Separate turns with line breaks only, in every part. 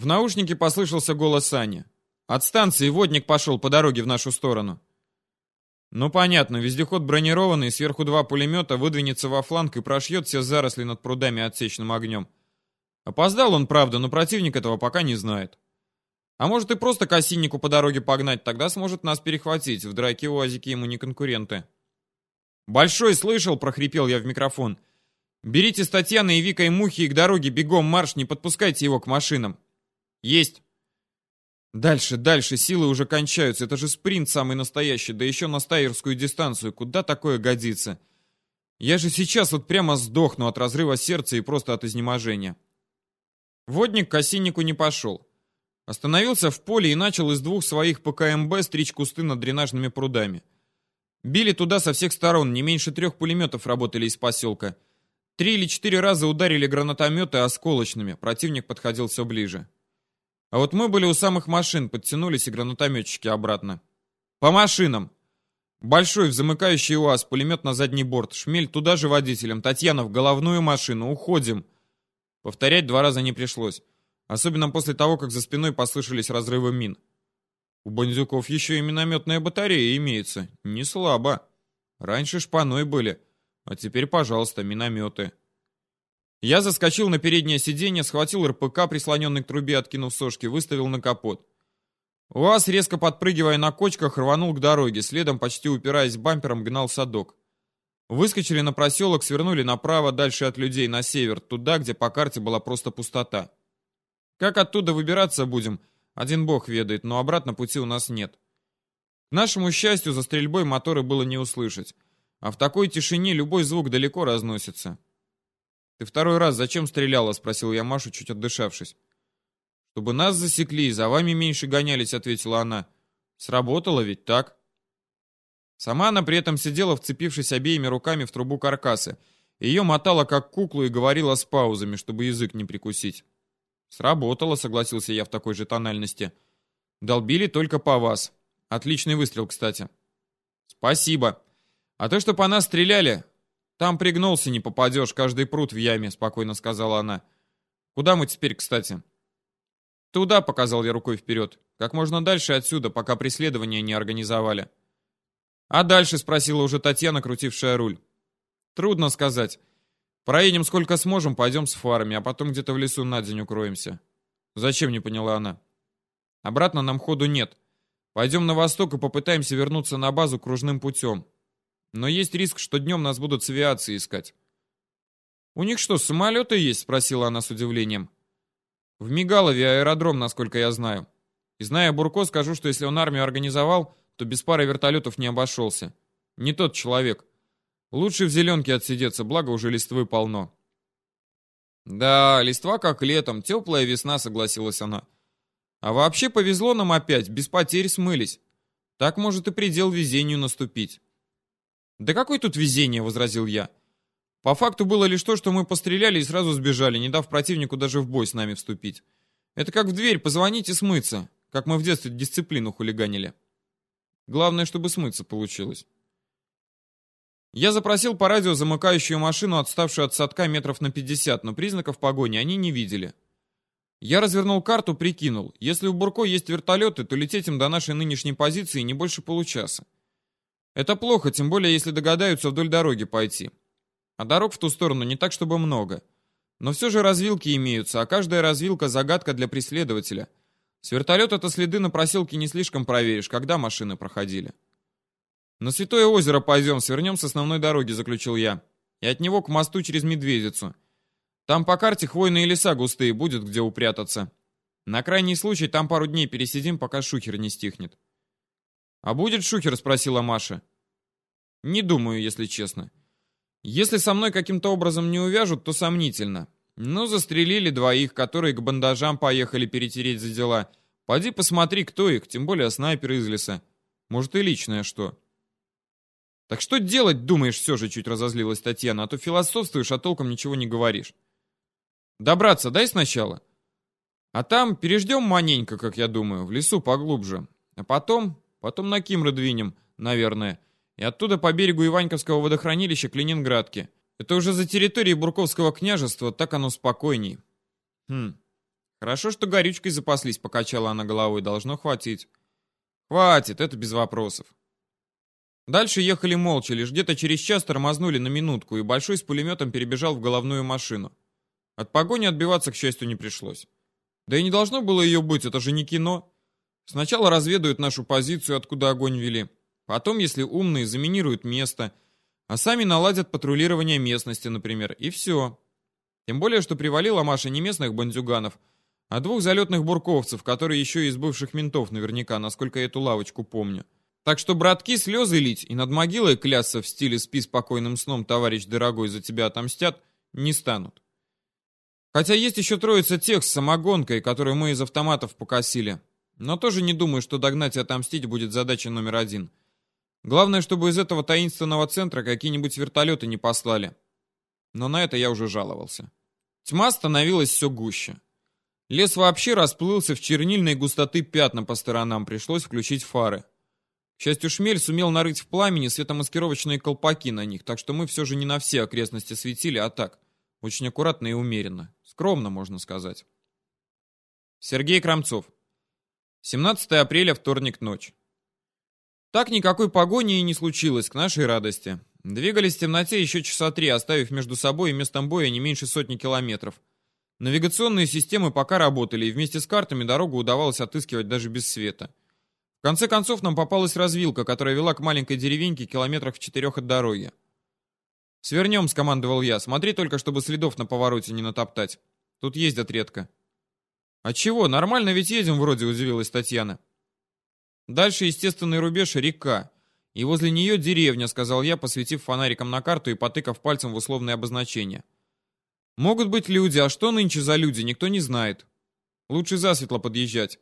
В наушнике послышался голос Ани. От станции водник пошел по дороге в нашу сторону. Ну понятно, вездеход бронированный, сверху два пулемета, выдвинется во фланг и прошьет все заросли над прудами отсечным огнем. Опоздал он, правда, но противник этого пока не знает. А может и просто к осиннику по дороге погнать, тогда сможет нас перехватить. В драке УАЗики ему не конкуренты. «Большой слышал!» — прохрипел я в микрофон. «Берите с Татьяной и Викой мухи и к дороге бегом марш, не подпускайте его к машинам». «Есть!» Дальше, дальше, силы уже кончаются. Это же спринт самый настоящий, да еще на стайерскую дистанцию. Куда такое годится? Я же сейчас вот прямо сдохну от разрыва сердца и просто от изнеможения. Водник к осиннику не пошел. Остановился в поле и начал из двух своих ПКМБ стричь кусты над дренажными прудами. Били туда со всех сторон, не меньше трех пулеметов работали из поселка. Три или четыре раза ударили гранатометы осколочными, противник подходил все ближе. А вот мы были у самых машин, подтянулись и гранатометчики обратно. По машинам. Большой в замыкающий УАЗ, пулемет на задний борт, шмель туда же водителем, Татьяна в головную машину, уходим. Повторять два раза не пришлось. Особенно после того, как за спиной послышались разрывы мин. У бандюков еще и минометная батарея имеется. Не слабо. Раньше шпаной были, а теперь, пожалуйста, минометы. Я заскочил на переднее сиденье, схватил РПК, прислоненный к трубе, откинув сошки, выставил на капот. УАЗ, резко подпрыгивая на кочках, рванул к дороге, следом, почти упираясь бампером, гнал садок. Выскочили на проселок, свернули направо, дальше от людей, на север, туда, где по карте была просто пустота. Как оттуда выбираться будем, один бог ведает, но обратно пути у нас нет. К нашему счастью, за стрельбой моторы было не услышать, а в такой тишине любой звук далеко разносится. «Ты второй раз зачем стреляла?» — спросил я Машу, чуть отдышавшись. «Чтобы нас засекли и за вами меньше гонялись», — ответила она. «Сработало ведь так?» Сама она при этом сидела, вцепившись обеими руками в трубу каркаса. Ее мотала как куклу и говорила с паузами, чтобы язык не прикусить. «Сработало», — согласился я в такой же тональности. «Долбили только по вас. Отличный выстрел, кстати». «Спасибо. А то, что по нас стреляли, «Там пригнулся, не попадешь, каждый пруд в яме», — спокойно сказала она. «Куда мы теперь, кстати?» «Туда», — показал я рукой вперед. «Как можно дальше отсюда, пока преследование не организовали». «А дальше?» — спросила уже Татьяна, крутившая руль. «Трудно сказать. Проедем сколько сможем, пойдем с фарами, а потом где-то в лесу на день укроемся». «Зачем?» — не поняла она. «Обратно нам ходу нет. Пойдем на восток и попытаемся вернуться на базу кружным путем. Но есть риск, что днем нас будут с авиации искать. «У них что, самолеты есть?» — спросила она с удивлением. «В Мигалове аэродром, насколько я знаю. И зная Бурко, скажу, что если он армию организовал, то без пары вертолетов не обошелся. Не тот человек. Лучше в зеленке отсидеться, благо уже листвы полно». «Да, листва как летом, теплая весна», — согласилась она. «А вообще повезло нам опять, без потерь смылись. Так может и предел везению наступить». «Да какое тут везение?» — возразил я. «По факту было лишь то, что мы постреляли и сразу сбежали, не дав противнику даже в бой с нами вступить. Это как в дверь позвонить и смыться, как мы в детстве дисциплину хулиганили. Главное, чтобы смыться получилось». Я запросил по радио замыкающую машину, отставшую от садка метров на 50, но признаков погони они не видели. Я развернул карту, прикинул. Если у Бурко есть вертолеты, то лететь им до нашей нынешней позиции не больше получаса. Это плохо, тем более если догадаются вдоль дороги пойти. А дорог в ту сторону не так, чтобы много. Но все же развилки имеются, а каждая развилка — загадка для преследователя. С вертолета-то следы на проселке не слишком проверишь, когда машины проходили. «На Святое озеро пойдем, свернем с основной дороги», — заключил я. «И от него к мосту через Медведицу. Там по карте хвойные леса густые, будет где упрятаться. На крайний случай там пару дней пересидим, пока шухер не стихнет». «А будет шухер?» — спросила Маша. «Не думаю, если честно. Если со мной каким-то образом не увяжут, то сомнительно. Ну, застрелили двоих, которые к бандажам поехали перетереть за дела. Пойди посмотри, кто их, тем более снайпер из леса. Может, и личное что». «Так что делать, думаешь, все же?» — чуть разозлилась Татьяна. «А то философствуешь, а толком ничего не говоришь». «Добраться дай сначала. А там переждем маненько, как я думаю, в лесу поглубже. А потом Потом на Кимры двинем, наверное. И оттуда по берегу Иваньковского водохранилища к Ленинградке. Это уже за территорией Бурковского княжества, так оно спокойней. Хм. Хорошо, что горючкой запаслись, покачала она головой, должно хватить. Хватит, это без вопросов. Дальше ехали молча, лишь где-то через час тормознули на минутку, и Большой с пулеметом перебежал в головную машину. От погони отбиваться, к счастью, не пришлось. Да и не должно было ее быть, это же не кино. Сначала разведают нашу позицию, откуда огонь вели. Потом, если умные, заминируют место, а сами наладят патрулирование местности, например, и все. Тем более, что привалила Маша не местных бандюганов, а двух залетных бурковцев, которые еще из бывших ментов наверняка, насколько я эту лавочку помню. Так что, братки, слезы лить и над могилой клясться в стиле «спи спокойным сном, товарищ дорогой, за тебя отомстят» не станут. Хотя есть еще троица тех с самогонкой, которую мы из автоматов покосили. Но тоже не думаю, что догнать и отомстить будет задача номер один. Главное, чтобы из этого таинственного центра какие-нибудь вертолеты не послали. Но на это я уже жаловался. Тьма становилась все гуще. Лес вообще расплылся в чернильной густоты пятна по сторонам, пришлось включить фары. К счастью, шмель сумел нарыть в пламени светомаскировочные колпаки на них, так что мы все же не на все окрестности светили, а так, очень аккуратно и умеренно. Скромно, можно сказать. Сергей Крамцов. 17 апреля, вторник, ночь. Так никакой погони и не случилось, к нашей радости. Двигались в темноте еще часа три, оставив между собой и местом боя не меньше сотни километров. Навигационные системы пока работали, и вместе с картами дорогу удавалось отыскивать даже без света. В конце концов нам попалась развилка, которая вела к маленькой деревеньке километрах в четырех от дороги. «Свернем», — скомандовал я. «Смотри только, чтобы следов на повороте не натоптать. Тут ездят редко». «А чего? Нормально ведь едем вроде», — удивилась Татьяна. «Дальше естественный рубеж — река. И возле нее деревня», — сказал я, посветив фонариком на карту и потыкав пальцем в условные обозначения. Могут быть люди, а что нынче за люди, никто не знает. Лучше засветло подъезжать.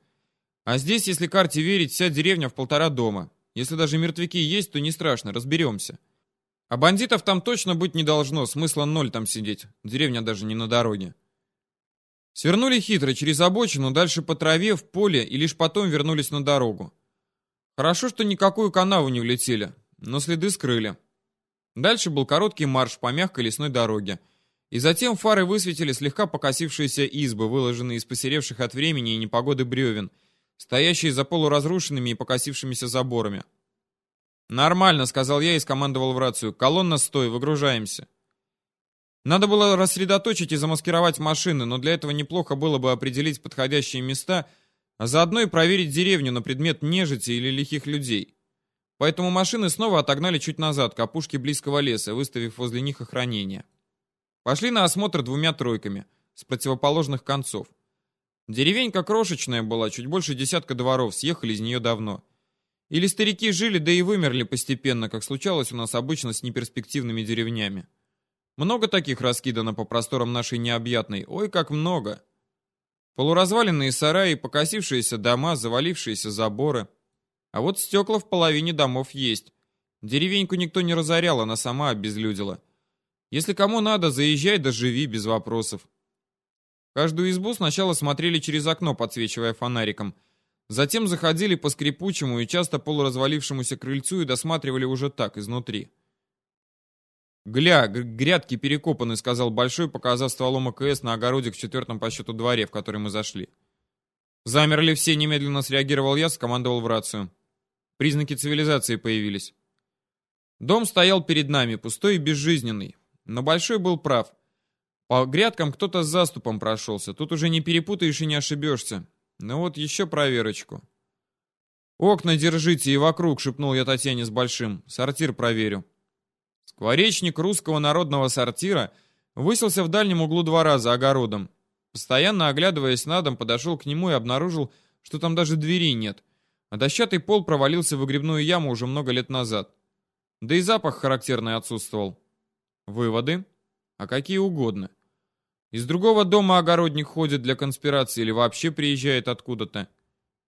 А здесь, если карте верить, вся деревня в полтора дома. Если даже мертвяки есть, то не страшно, разберемся. А бандитов там точно быть не должно, смысла ноль там сидеть. Деревня даже не на дороге. Свернули хитро через обочину, дальше по траве, в поле, и лишь потом вернулись на дорогу. Хорошо, что никакую канаву не влетели, но следы скрыли. Дальше был короткий марш по мягкой лесной дороге. И затем фары высветили слегка покосившиеся избы, выложенные из посеревших от времени и непогоды бревен, стоящие за полуразрушенными и покосившимися заборами. «Нормально», — сказал я и скомандовал в рацию. «Колонна, стой, выгружаемся». Надо было рассредоточить и замаскировать машины, но для этого неплохо было бы определить подходящие места, а заодно и проверить деревню на предмет нежити или лихих людей. Поэтому машины снова отогнали чуть назад, к опушке близкого леса, выставив возле них охранение. Пошли на осмотр двумя тройками, с противоположных концов. Деревенька крошечная была, чуть больше десятка дворов, съехали из нее давно. Или старики жили, да и вымерли постепенно, как случалось у нас обычно с неперспективными деревнями. Много таких раскидано по просторам нашей необъятной, ой, как много. Полуразваленные сараи, покосившиеся дома, завалившиеся заборы. А вот стекла в половине домов есть. Деревеньку никто не разорял, она сама обезлюдила. Если кому надо, заезжай да живи без вопросов. Каждую избу сначала смотрели через окно, подсвечивая фонариком. Затем заходили по скрипучему и часто полуразвалившемуся крыльцу и досматривали уже так, изнутри. «Гля, грядки перекопаны», — сказал Большой, показав стволом АКС на огороде в четвертом по счету дворе, в который мы зашли. «Замерли все», — немедленно среагировал я, скомандовал в рацию. Признаки цивилизации появились. Дом стоял перед нами, пустой и безжизненный. Но Большой был прав. По грядкам кто-то с заступом прошелся. Тут уже не перепутаешь и не ошибешься. Ну вот еще проверочку. «Окна держите и вокруг», — шепнул я Татьяне с Большим. «Сортир проверю». Скворечник русского народного сортира высился в дальнем углу двора за огородом. Постоянно оглядываясь на дом, подошел к нему и обнаружил, что там даже двери нет, а дощатый пол провалился в выгребную яму уже много лет назад. Да и запах характерный отсутствовал. Выводы? А какие угодно. Из другого дома огородник ходит для конспирации или вообще приезжает откуда-то.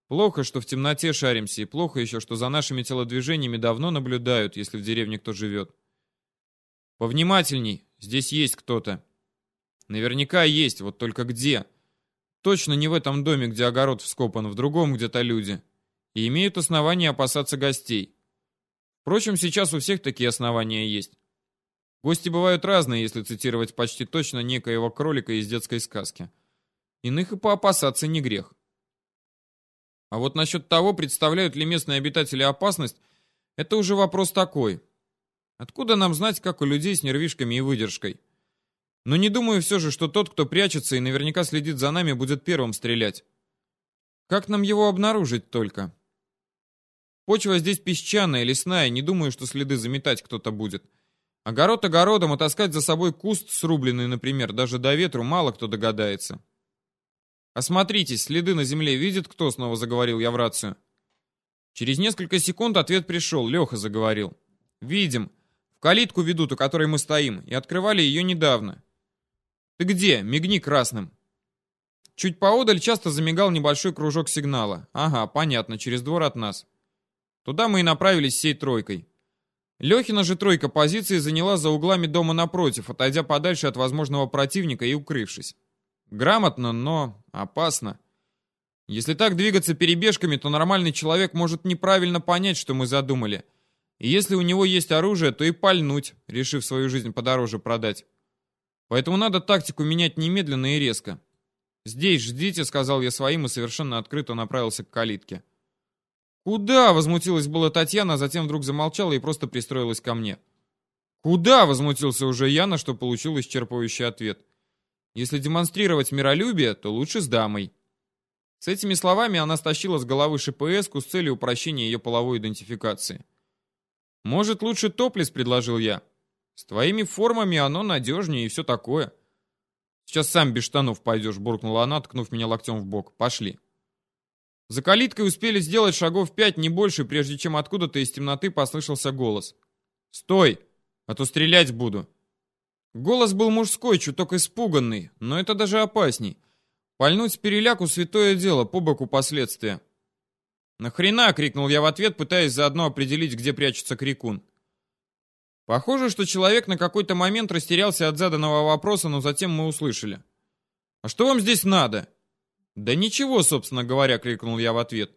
Плохо, что в темноте шаримся, и плохо еще, что за нашими телодвижениями давно наблюдают, если в деревне кто живет. Повнимательней, здесь есть кто-то. Наверняка есть, вот только где? Точно не в этом доме, где огород вскопан, в другом где-то люди. И имеют основания опасаться гостей. Впрочем, сейчас у всех такие основания есть. Гости бывают разные, если цитировать почти точно некоего кролика из детской сказки. Иных и поопасаться не грех. А вот насчет того, представляют ли местные обитатели опасность, это уже вопрос такой. Откуда нам знать, как у людей с нервишками и выдержкой? Но не думаю все же, что тот, кто прячется и наверняка следит за нами, будет первым стрелять. Как нам его обнаружить только? Почва здесь песчаная, лесная, не думаю, что следы заметать кто-то будет. Огород огородом, а таскать за собой куст срубленный, например, даже до ветру мало кто догадается. «Осмотритесь, следы на земле видит кто?» — снова заговорил я в рацию. Через несколько секунд ответ пришел, Леха заговорил. «Видим. Калитку ведут, у которой мы стоим, и открывали ее недавно». «Ты где? Мигни красным». Чуть поодаль часто замигал небольшой кружок сигнала. Ага, понятно, через двор от нас. Туда мы и направились всей тройкой. Лехина же тройка позиции заняла за углами дома напротив, отойдя подальше от возможного противника и укрывшись. Грамотно, но опасно. Если так двигаться перебежками, то нормальный человек может неправильно понять, что мы задумали. И если у него есть оружие, то и пальнуть, решив свою жизнь подороже продать. Поэтому надо тактику менять немедленно и резко. «Здесь ждите», — сказал я своим и совершенно открыто направился к калитке. «Куда?» — возмутилась была Татьяна, а затем вдруг замолчала и просто пристроилась ко мне. «Куда?» — возмутился уже я, на что получил исчерпывающий ответ. «Если демонстрировать миролюбие, то лучше с дамой». С этими словами она стащила с головы шпс с целью упрощения ее половой идентификации. «Может, лучше топлес?» — предложил я. «С твоими формами оно надежнее и все такое». «Сейчас сам без штанов пойдешь», — буркнула она, ткнув меня локтем в бок. «Пошли». За калиткой успели сделать шагов пять, не больше, прежде чем откуда-то из темноты послышался голос. «Стой, а то стрелять буду». Голос был мужской, чуток испуганный, но это даже опасней. Пальнуть переляку святое дело, по боку последствия. «Нахрена?» — крикнул я в ответ, пытаясь заодно определить, где прячется крикун. Похоже, что человек на какой-то момент растерялся от заданного вопроса, но затем мы услышали. «А что вам здесь надо?» «Да ничего, собственно говоря», — крикнул я в ответ.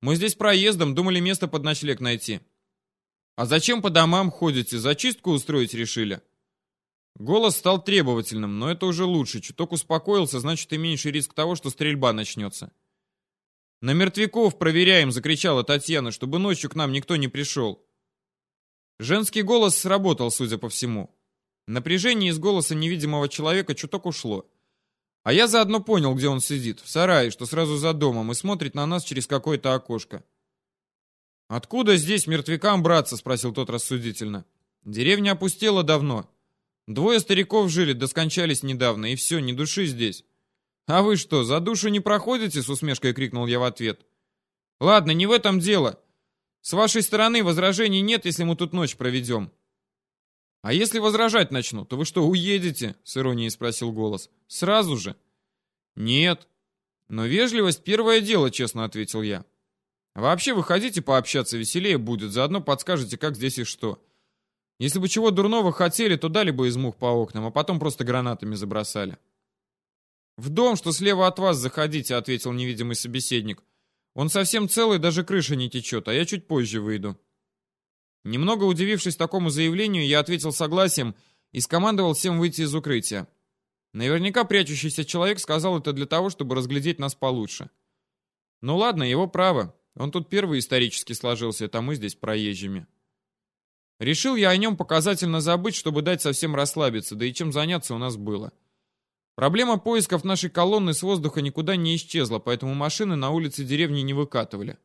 «Мы здесь проездом, думали место под ночлег найти». «А зачем по домам ходите? Зачистку устроить решили?» Голос стал требовательным, но это уже лучше. Чуток успокоился, значит и меньше риск того, что стрельба начнется. «На мертвяков проверяем!» — закричала Татьяна, чтобы ночью к нам никто не пришел. Женский голос сработал, судя по всему. Напряжение из голоса невидимого человека чуток ушло. А я заодно понял, где он сидит. В сарае, что сразу за домом, и смотрит на нас через какое-то окошко. «Откуда здесь мертвякам браться?» — спросил тот рассудительно. «Деревня опустела давно. Двое стариков жили, да скончались недавно, и все, ни души здесь». «А вы что, за душу не проходите?» — с усмешкой крикнул я в ответ. «Ладно, не в этом дело. С вашей стороны возражений нет, если мы тут ночь проведем. «А если возражать начну, то вы что, уедете?» — с иронией спросил голос. «Сразу же?» «Нет». «Но вежливость — первое дело», — честно ответил я. «Вообще, выходите пообщаться, веселее будет, заодно подскажете, как здесь и что. Если бы чего дурного хотели, то дали бы из мух по окнам, а потом просто гранатами забросали». «В дом, что слева от вас, заходите», — ответил невидимый собеседник. «Он совсем целый, даже крыша не течет, а я чуть позже выйду». Немного удивившись такому заявлению, я ответил согласием и скомандовал всем выйти из укрытия. Наверняка прячущийся человек сказал это для того, чтобы разглядеть нас получше. Ну ладно, его право. Он тут первый исторически сложился, это мы здесь проезжими. Решил я о нем показательно забыть, чтобы дать совсем расслабиться, да и чем заняться у нас было. Проблема поисков нашей колонны с воздуха никуда не исчезла, поэтому машины на улице деревни не выкатывали.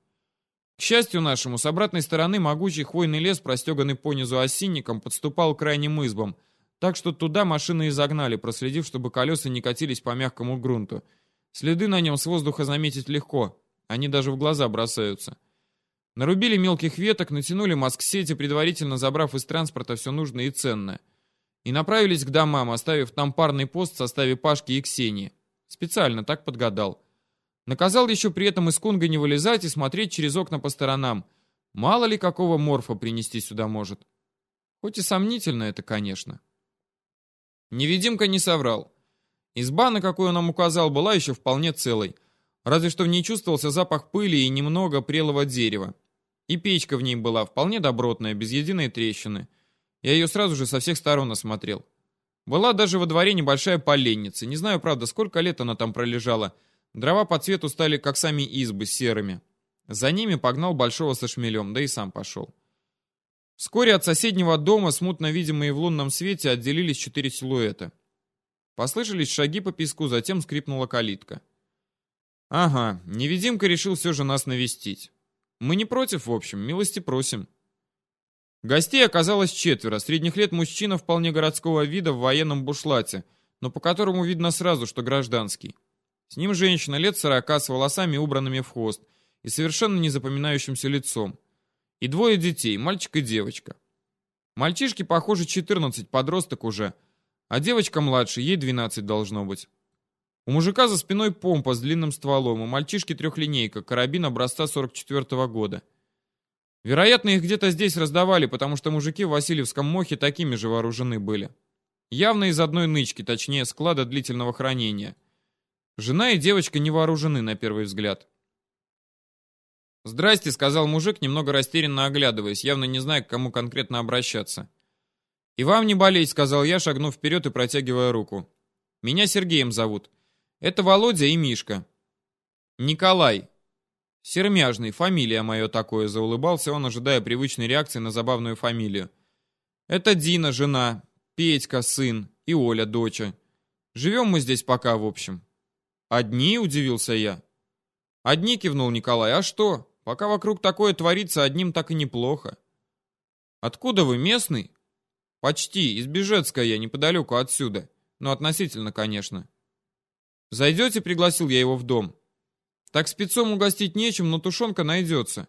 К счастью нашему, с обратной стороны могучий хвойный лес, простеганный понизу осинником, подступал к крайним избам, так что туда машины и загнали, проследив, чтобы колеса не катились по мягкому грунту. Следы на нем с воздуха заметить легко, они даже в глаза бросаются. Нарубили мелких веток, натянули маск-сети, предварительно забрав из транспорта все нужное и ценное. И направились к домам, оставив там парный пост в составе Пашки и Ксении. Специально так подгадал. Наказал еще при этом из Кунга не вылезать и смотреть через окна по сторонам. Мало ли какого морфа принести сюда может. Хоть и сомнительно это, конечно. Невидимка не соврал. Изба, на какую он нам указал, была еще вполне целой. Разве что в ней чувствовался запах пыли и немного прелого дерева. И печка в ней была вполне добротная, без единой трещины. Я ее сразу же со всех сторон осмотрел. Была даже во дворе небольшая поленница. Не знаю, правда, сколько лет она там пролежала. Дрова по цвету стали, как сами избы, серыми. За ними погнал большого со шмелем, да и сам пошел. Вскоре от соседнего дома, смутно видимые в лунном свете, отделились четыре силуэта. Послышались шаги по песку, затем скрипнула калитка. Ага, невидимка решил все же нас навестить. Мы не против, в общем, милости просим. Гостей оказалось четверо. Средних лет мужчина вполне городского вида в военном бушлате, но по которому видно сразу, что гражданский. С ним женщина лет сорока с волосами убранными в хвост и совершенно незапоминающимся лицом. И двое детей, мальчик и девочка. Мальчишке, похоже, 14, подросток уже, а девочка младше, ей 12 должно быть. У мужика за спиной помпа с длинным стволом, у мальчишки трехлинейка, карабин образца 44 -го года. Вероятно, их где-то здесь раздавали, потому что мужики в Васильевском мохе такими же вооружены были. Явно из одной нычки, точнее, склада длительного хранения. Жена и девочка не вооружены на первый взгляд. «Здрасте», — сказал мужик, немного растерянно оглядываясь, явно не зная, к кому конкретно обращаться. «И вам не болеть», — сказал я, шагнув вперед и протягивая руку. «Меня Сергеем зовут. Это Володя и Мишка. Николай. Сермяжный, фамилия мое такое, заулыбался он, ожидая привычной реакции на забавную фамилию. Это Дина, жена, Петька, сын и Оля, доча. Живем мы здесь пока, в общем. Одни, удивился я. Одни, кивнул Николай, а что? Пока вокруг такое творится, одним так и неплохо. Откуда вы, местный? Почти, из Бежецка я, неподалеку отсюда. Но относительно, конечно. «Зайдете?» — пригласил я его в дом. «Так спецом угостить нечем, но тушенка найдется».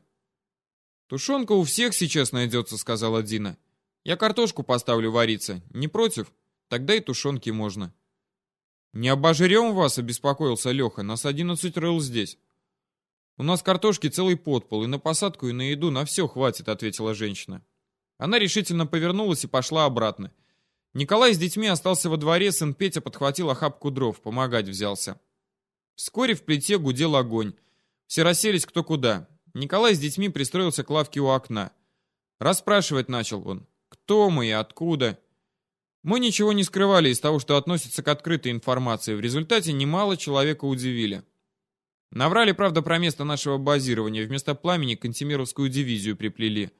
«Тушенка у всех сейчас найдется», — сказала Дина. «Я картошку поставлю вариться. Не против? Тогда и тушенки можно». «Не обожрем вас?» — обеспокоился Леха. «Нас одиннадцать рыл здесь». «У нас картошки целый подпол, и на посадку, и на еду на все хватит», — ответила женщина. Она решительно повернулась и пошла обратно. Николай с детьми остался во дворе, сын Петя подхватил охапку дров, помогать взялся. Вскоре в плите гудел огонь. Все расселись кто куда. Николай с детьми пристроился к лавке у окна. Расспрашивать начал он. Кто мы и откуда? Мы ничего не скрывали из того, что относится к открытой информации. В результате немало человека удивили. Наврали, правда, про место нашего базирования. Вместо пламени Кантемировскую дивизию приплели.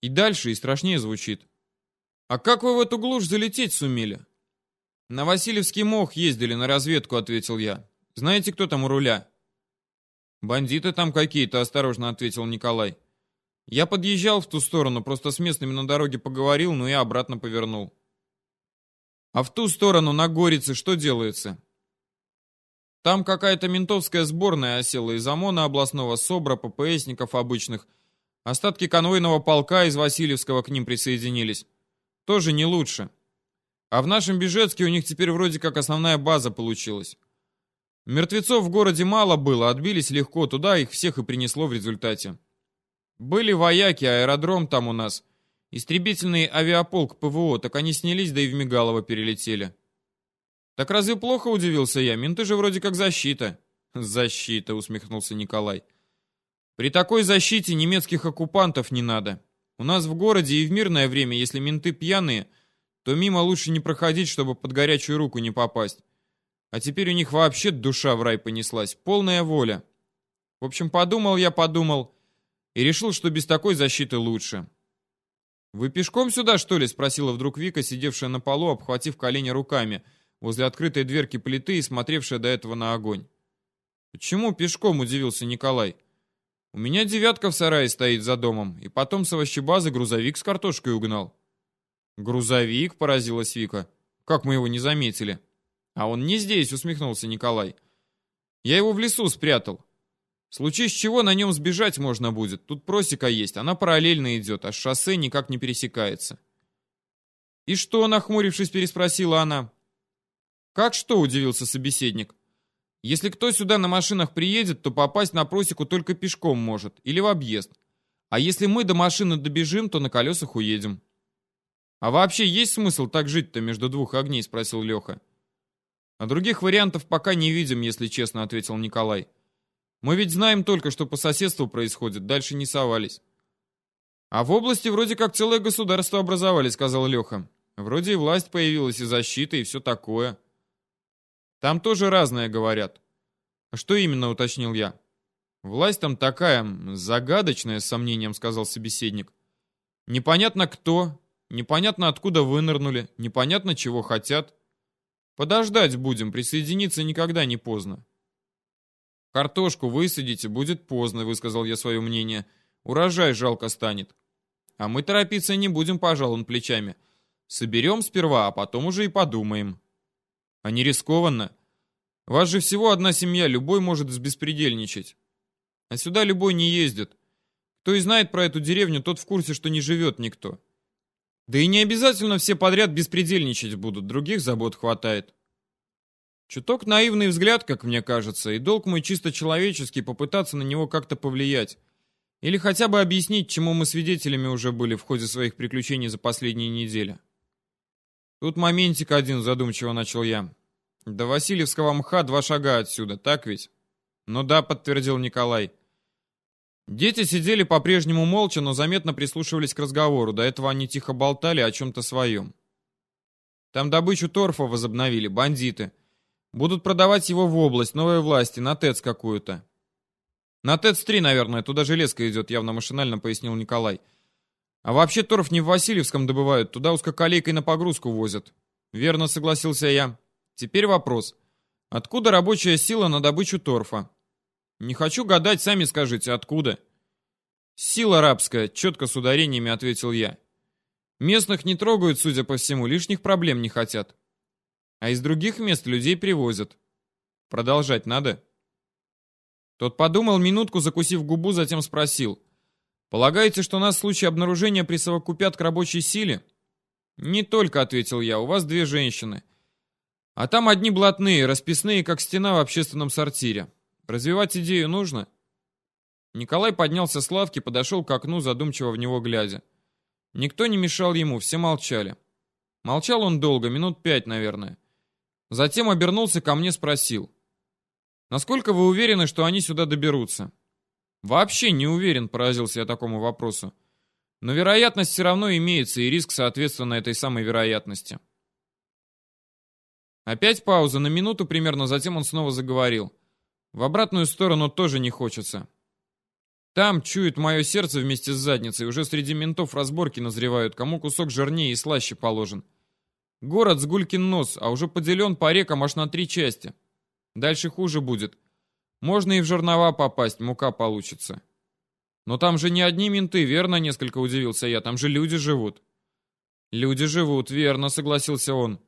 И дальше, и страшнее звучит. «А как вы в эту глушь залететь сумели?» «На Васильевский мох ездили на разведку», — ответил я. «Знаете, кто там у руля?» «Бандиты там какие-то», — осторожно ответил Николай. «Я подъезжал в ту сторону, просто с местными на дороге поговорил, но я обратно повернул». «А в ту сторону, на Горице, что делается?» «Там какая-то ментовская сборная осела из ОМОНа областного, СОБРа, ППСников обычных. Остатки конвойного полка из Васильевского к ним присоединились. Тоже не лучше. А в нашем Бежецке у них теперь вроде как основная база получилась. Мертвецов в городе мало было, отбились легко, туда их всех и принесло в результате. Были вояки, аэродром там у нас. Истребительный авиаполк ПВО, так они снялись, да и в Мигалово перелетели. Так разве плохо, удивился я, менты же вроде как защита. Защита, усмехнулся Николай. При такой защите немецких оккупантов не надо. У нас в городе и в мирное время, если менты пьяные, то мимо лучше не проходить, чтобы под горячую руку не попасть. А теперь у них вообще душа в рай понеслась, полная воля. В общем, подумал я, подумал, и решил, что без такой защиты лучше. «Вы пешком сюда, что ли?» — спросила вдруг Вика, сидевшая на полу, обхватив колени руками, возле открытой дверки плиты и смотревшая до этого на огонь. «Почему пешком?» — удивился Николай. У меня девятка в сарае стоит за домом, и потом с овощебазы грузовик с картошкой угнал. Грузовик, поразилась Вика. Как мы его не заметили? А он не здесь, усмехнулся Николай. Я его в лесу спрятал. Случае чего на нем сбежать можно будет. Тут просека есть, она параллельно идет, а шоссе никак не пересекается. «И что?» — нахмурившись, переспросила она. «Как что?» — удивился собеседник. Если кто сюда на машинах приедет, то попасть на просеку только пешком может или в объезд. А если мы до машины добежим, то на колесах уедем. А вообще есть смысл так жить-то между двух огней, спросил Леха. А других вариантов пока не видим, если честно, ответил Николай. Мы ведь знаем только, что по соседству происходит, дальше не совались. А в области вроде как целое государство образовали, сказал Леха. Вроде и власть появилась, и защита, и все такое. Там тоже разное говорят. А что именно, уточнил я? Власть там такая, загадочная, с сомнением сказал собеседник. Непонятно кто, непонятно откуда вынырнули, непонятно чего хотят. Подождать будем, присоединиться никогда не поздно. Картошку высадите, будет поздно, высказал я свое мнение. Урожай жалко станет. А мы торопиться не будем, пожал он плечами. Соберем сперва, а потом уже и подумаем. А не рискованно. Вас же всего одна семья, любой может сбеспредельничать. А сюда любой не ездит. Кто и знает про эту деревню, тот в курсе, что не живет никто. Да и не обязательно все подряд беспредельничать будут, других забот хватает. Чуток наивный взгляд, как мне кажется, и долг мой чисто человеческий попытаться на него как-то повлиять. Или хотя бы объяснить, чему мы свидетелями уже были в ходе своих приключений за последние недели. Тут моментик один задумчиво начал я. До Васильевского мха два шага отсюда, так ведь? Ну да, подтвердил Николай. Дети сидели по-прежнему молча, но заметно прислушивались к разговору. До этого они тихо болтали о чем-то своем. Там добычу торфа возобновили, бандиты. Будут продавать его в область, новой власти, на ТЭЦ какую-то. На ТЭЦ-3, наверное, туда железка идет, явно машинально пояснил Николай. А вообще торф не в Васильевском добывают, туда узкоколейкой на погрузку возят. Верно, согласился я. Теперь вопрос. Откуда рабочая сила на добычу торфа? Не хочу гадать, сами скажите, откуда? Сила рабская, четко с ударениями ответил я. Местных не трогают, судя по всему, лишних проблем не хотят. А из других мест людей привозят. Продолжать надо? Тот подумал минутку, закусив губу, затем спросил. Полагаете, что нас в случае обнаружения присовокупят к рабочей силе? Не только, ответил я, у вас две женщины. А там одни блатные, расписные, как стена в общественном сортире. Развивать идею нужно? Николай поднялся с лавки, подошел к окну, задумчиво в него глядя. Никто не мешал ему, все молчали. Молчал он долго, минут пять, наверное. Затем обернулся ко мне, спросил. «Насколько вы уверены, что они сюда доберутся?» Вообще не уверен, поразился я такому вопросу. Но вероятность все равно имеется, и риск соответственно этой самой вероятности. Опять пауза на минуту примерно, затем он снова заговорил. В обратную сторону тоже не хочется. Там чует мое сердце вместе с задницей, уже среди ментов разборки назревают, кому кусок жирнее и слаще положен. Город с гулькин нос, а уже поделен по рекам аж на три части. Дальше хуже будет. Можно и в жернова попасть, мука получится. Но там же не одни менты, верно, несколько удивился я, там же люди живут. Люди живут, верно, согласился он.